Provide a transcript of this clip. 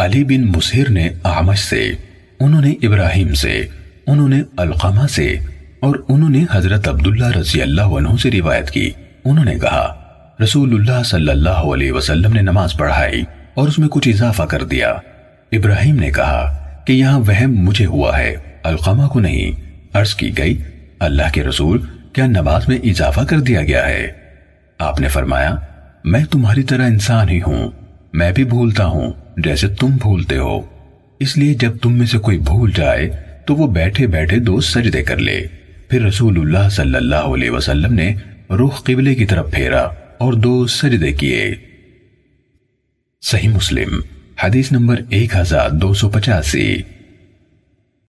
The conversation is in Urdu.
علی بن مسہر نے اعمش سے، انہوں نے ابراہیم سے، انہوں نے القامہ سے اور انہوں نے حضرت عبداللہ رضی اللہ عنہ سے روایت کی۔ انہوں نے کہا رسول اللہ صلی اللہ علیہ وسلم نے نماز پڑھائی اور اس میں کچھ اضافہ کر دیا۔ ابراہیم نے کہا کہ یہاں وہم مجھے ہوا ہے القامہ کو نہیں۔ عرض کی گئی، اللہ کے رسول، کیا نماز میں اضافہ کر دیا گیا ہے؟ آپ نے فرمایا، میں تمہاری طرح انسان ہی ہوں۔ میں بھی بھولتا ہوں جیسے تم بھولتے ہو۔ اس لیے جب تم میں سے کوئی بھول جائے تو وہ بیٹھے بیٹھے دو سجدے کر لے۔ پھر رسول اللہ صلی اللہ علیہ وسلم نے رخ قبلے کی طرف پھیرا اور دو سجدے کیے۔ صحیح مسلم، حدیث نمبر ایک ہزار دو سو پچاسی۔